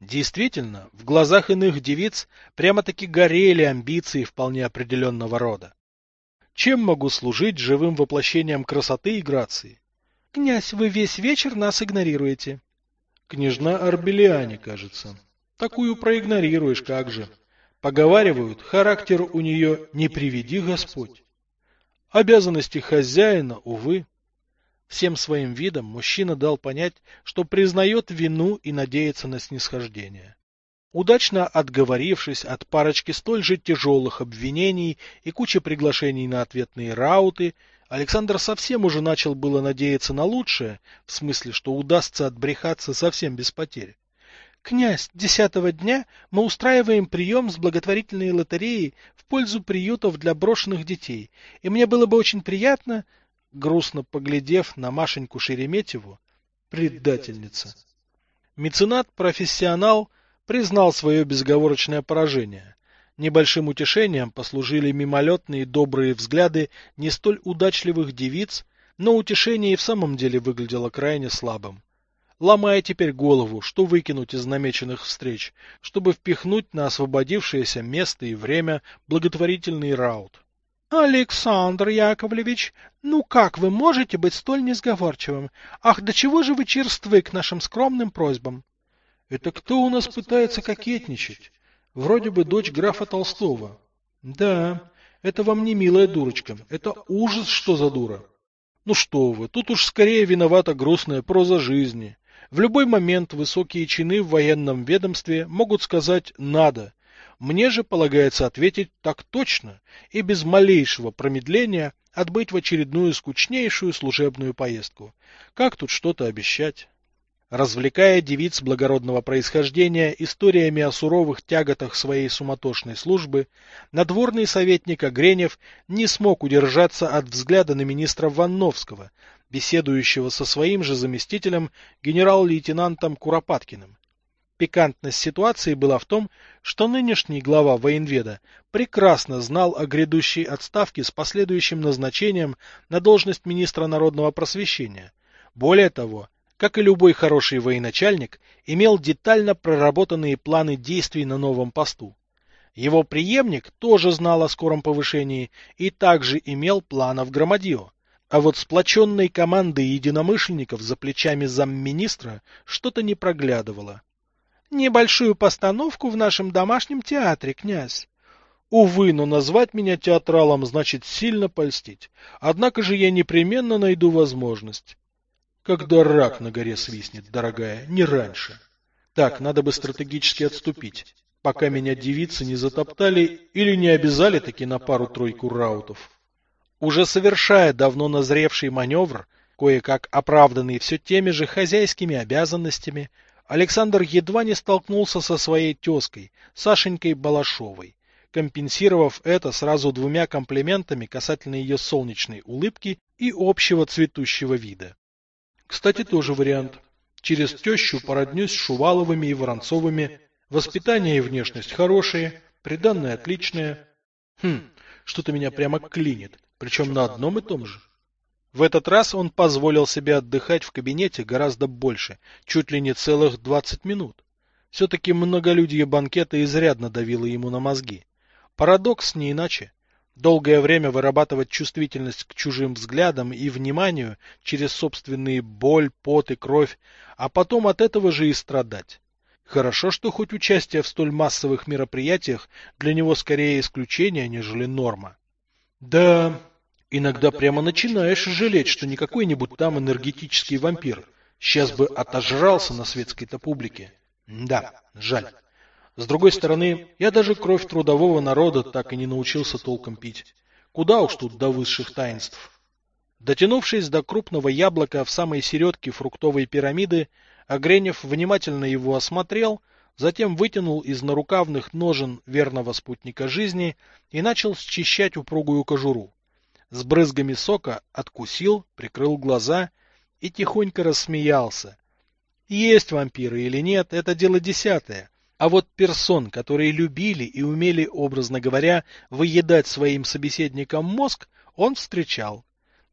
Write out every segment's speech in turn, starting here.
Действительно, в глазах иных девиц прямо-таки горели амбиции вполне определенного рода. Чем могу служить живым воплощением красоты и грации? Князь, вы весь вечер нас игнорируете. Княжна Арбелиане, кажется. Такую проигнорируешь, как же. Поговаривают, характер у нее не приведи Господь. Обязанности хозяина, увы. Всем своим видом мужчина дал понять, что признает вину и надеется на снисхождение. Удачно отговорившись от парочки столь же тяжелых обвинений и кучи приглашений на ответные рауты, Александр совсем уже начал было надеяться на лучшее, в смысле, что удастся отбрехаться совсем без потерь. Князь, десятого дня мы устраиваем прием с благотворительной лотереей в пользу приютов для брошенных детей, и мне было бы очень приятно, грустно поглядев на Машеньку Шереметьеву, предательница. Меценат-профессионал признал свое безговорочное поражение. Небольшим утешением послужили мимолетные добрые взгляды не столь удачливых девиц, но утешение и в самом деле выглядело крайне слабым. Ломая теперь голову, что выкинуть из намеченных встреч, чтобы впихнуть на освободившееся место и время благотворительный раут. Александр Яковлевич, ну как вы можете быть столь несговорчивым? Ах, до чего же вы черствы к нашим скромным просьбам? Это кто у нас пытается кокетничать? Вроде бы дочь графа Толстого. Да, это вам не милая дурочка, это ужас, что за дура. Ну что вы, тут уж скорее виновата грустная проза жизни. В любой момент высокие чины в военном ведомстве могут сказать «надо». Мне же полагается ответить так точно и без малейшего промедления отбыть в очередную скучнейшую служебную поездку. Как тут что-то обещать? развлекая девиц благородного происхождения историями о суровых тяготах своей суматошной службы, надворный советник Огренев не смог удержаться от взгляда на министра Ванновского, беседующего со своим же заместителем генерал-лейтенантом Куропаткиным. Пикантность ситуации была в том, что нынешний глава военведа прекрасно знал о грядущей отставке с последующим назначением на должность министра народного просвещения. Более того, как и любой хороший военачальник, имел детально проработанные планы действий на новом посту. Его преемник тоже знал о скором повышении и также имел планов громадье. А вот сплоченной команды единомышленников за плечами замминистра что-то не проглядывало. Небольшую постановку в нашем домашнем театре, князь. Увы, но назвать меня театралом значит сильно польстить. Однако же я непременно найду возможность. Когда рак на горе свистнет, дорогая, не раньше. Так, надо бы стратегически отступить, пока меня девицы не затоптали или не обязали таки на пару-тройку раутов. Уже совершая давно назревший маневр, кое-как оправданный все теми же хозяйскими обязанностями, Александр едва не столкнулся со своей тезкой, Сашенькой Балашовой, компенсировав это сразу двумя комплиментами касательно ее солнечной улыбки и общего цветущего вида. Кстати, тоже вариант. Через тещу породнюсь с Шуваловыми и Воронцовыми. Воспитание и внешность хорошие, приданное отличное. Хм, что-то меня прямо клинит, причем на одном и том же. В этот раз он позволил себе отдыхать в кабинете гораздо больше, чуть ли не целых 20 минут. Все-таки многолюдие банкета изрядно давило ему на мозги. Парадокс не иначе. Долгое время вырабатывать чувствительность к чужим взглядам и вниманию через собственные боль, пот и кровь, а потом от этого же и страдать. Хорошо, что хоть участие в столь массовых мероприятиях для него скорее исключение, нежели норма. Да, иногда прямо начинаешь жалеть, что не какой-нибудь там энергетический вампир. Сейчас бы отожрался на светской-то публике. Да, жаль. С другой стороны, я даже кровь трудового народа так и не научился толком пить. Куда уж тут до высших таинств. Дотянувшись до крупного яблока в самой середке фруктовой пирамиды, Огренев внимательно его осмотрел, затем вытянул из нарукавных ножен верного спутника жизни и начал счищать упругую кожуру. С брызгами сока откусил, прикрыл глаза и тихонько рассмеялся. Есть вампиры или нет, это дело десятое. А вот персон, которые любили и умели, образно говоря, выедать своим собеседникам мозг, он встречал.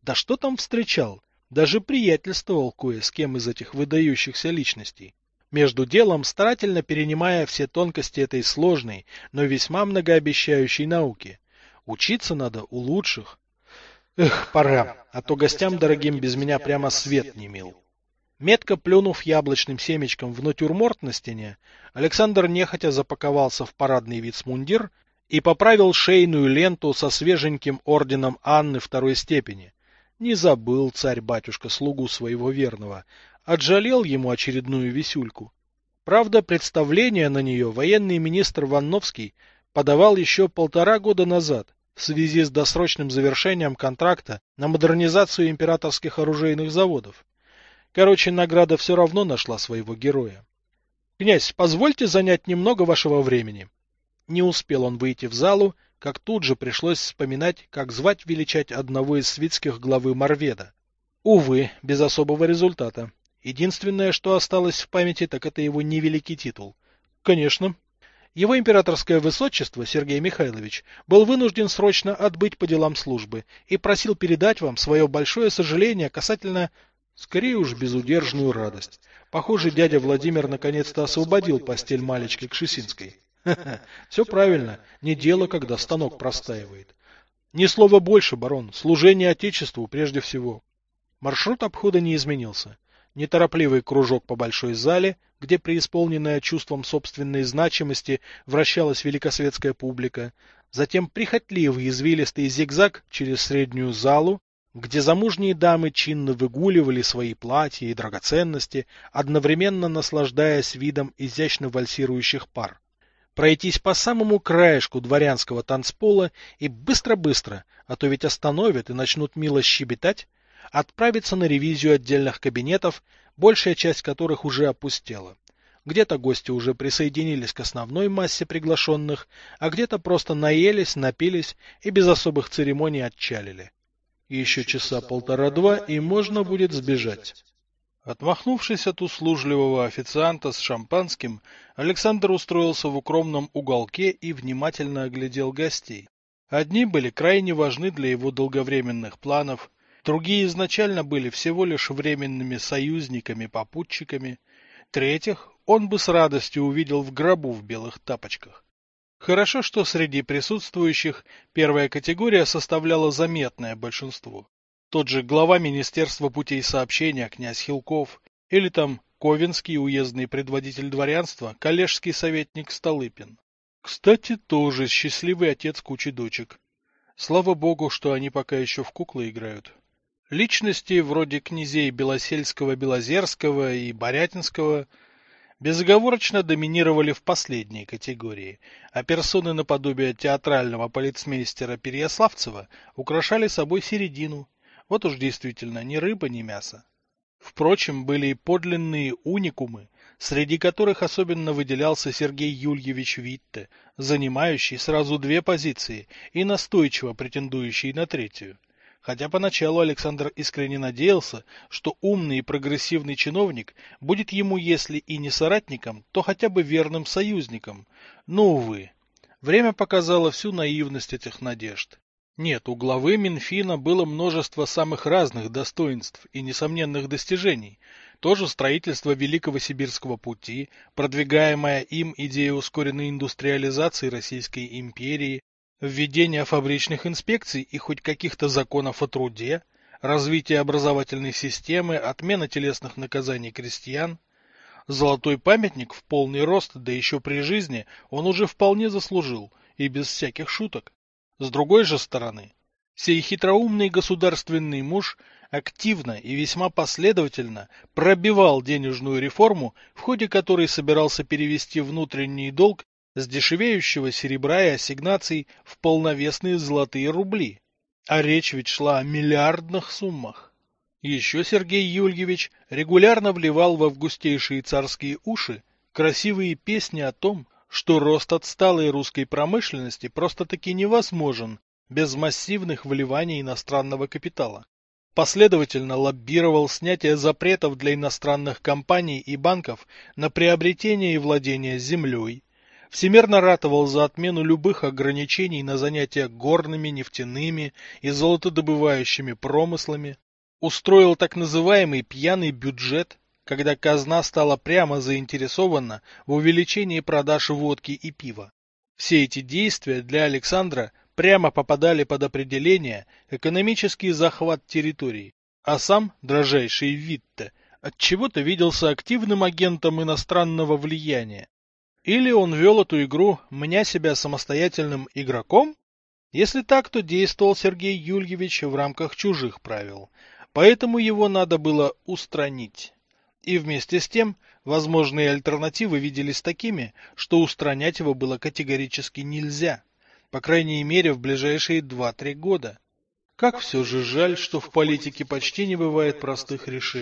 Да что там встречал? Даже приятельствовал кое с кем из этих выдающихся личностей. между делом старательно перенимая все тонкости этой сложной, но весьма многообещающей науки. Учиться надо у лучших. Эх, пора, а то гостям дорогим без меня прямо свет не мил. Метко плюнув яблочным семечком в натюрморт на стене, Александр нехотя запаковался в парадный вицмундир и поправил шейную ленту со свеженьким орденом Анны второй степени. Не забыл царь-батюшка слугу своего верного, отжалел ему очередную висюльку. Правда, представление на нее военный министр Ванновский подавал еще полтора года назад в связи с досрочным завершением контракта на модернизацию императорских оружейных заводов. Короче, награда все равно нашла своего героя. «Князь, позвольте занять немного вашего времени». Не успел он выйти в залу, как тут же пришлось вспоминать, как звать величать одного из свитских главы Марведа. Увы, без особого результата. Единственное, что осталось в памяти, так это его невеликий титул. Конечно. Его императорское высочество, Сергей Михайлович, был вынужден срочно отбыть по делам службы и просил передать вам свое большое сожаление касательно Скорее уж безудержную радость. Похоже, дядя Владимир наконец-то освободил постель малечки Кшесинской. Все правильно, не дело, когда станок простаивает. Ни слова больше, барон, служение Отечеству прежде всего. Маршрут обхода не изменился. Неторопливый кружок по большой зале, где преисполненная чувством собственной значимости вращалась великосветская публика, затем прихотливый извилистый зигзаг через среднюю залу, где замужние дамы чинно выгуливали свои платья и драгоценности, одновременно наслаждаясь видом изящно вальсирующих пар. Пройтись по самому краешку дворянского танцпола и быстро-быстро, а то ведь остановят и начнут мило щебетать, отправиться на ревизию отдельных кабинетов, большая часть которых уже опустела. Где-то гости уже присоединились к основной массе приглашенных, а где-то просто наелись, напились и без особых церемоний отчалили. Еще часа полтора-два, и можно будет сбежать. Отмахнувшись от услужливого официанта с шампанским, Александр устроился в укромном уголке и внимательно оглядел гостей. Одни были крайне важны для его долговременных планов, другие изначально были всего лишь временными союзниками-попутчиками, третьих он бы с радостью увидел в гробу в белых тапочках. Хорошо, что среди присутствующих первая категория составляла заметное большинство. Тот же глава Министерства путей сообщения князь Хилков или там Ковенский уездный предводитель дворянства, коллежский советник Столыпин. Кстати, тоже счастливый отец кучи дочек. Слава богу, что они пока еще в куклы играют. Личности вроде князей Белосельского, Белозерского и Борятинского – безоговорочно доминировали в последней категории, а персоны наподобие театрального полицмейстера Переяславцева украшали собой середину. Вот уж действительно ни рыба, ни мясо. Впрочем, были и подлинные уникумы, среди которых особенно выделялся Сергей Юльевич Витте, занимающий сразу две позиции и настойчиво претендующий на третью – хотя поначалу Александр искренне надеялся, что умный и прогрессивный чиновник будет ему, если и не соратником, то хотя бы верным союзником. Но, увы, время показало всю наивность этих надежд. Нет, у главы Минфина было множество самых разных достоинств и несомненных достижений. Тоже строительство Великого Сибирского пути, продвигаемая им идея ускоренной индустриализации Российской империи, введение фабричных инспекций и хоть каких-то законов о труде, развитие образовательной системы, отмена телесных наказаний крестьян. Золотой памятник в полный рост, да еще при жизни, он уже вполне заслужил, и без всяких шуток. С другой же стороны, сей хитроумный государственный муж активно и весьма последовательно пробивал денежную реформу, в ходе которой собирался перевести внутренний долг с дешевеющего серебра и ассигнаций в полновесные золотые рубли. А речь ведь шла о миллиардных суммах. Еще Сергей Юльевич регулярно вливал в августейшие царские уши красивые песни о том, что рост отсталой русской промышленности просто-таки невозможен без массивных вливаний иностранного капитала. Последовательно лоббировал снятие запретов для иностранных компаний и банков на приобретение и владение землей, всемерно ратовал за отмену любых ограничений на занятия горными, нефтяными и золотодобывающими промыслами, устроил так называемый пьяный бюджет, когда казна стала прямо заинтересована в увеличении продаж водки и пива. Все эти действия для Александра прямо попадали под определение экономический захват территорий, а сам, дрожайший Витте, отчего-то виделся активным агентом иностранного влияния. Или он вел эту игру, меня себя самостоятельным игроком? Если так, то действовал Сергей Юльевич в рамках чужих правил, поэтому его надо было устранить. И вместе с тем, возможные альтернативы виделись такими, что устранять его было категорически нельзя, по крайней мере в ближайшие 2-3 года. Как все же жаль, что в политике почти не бывает простых решений.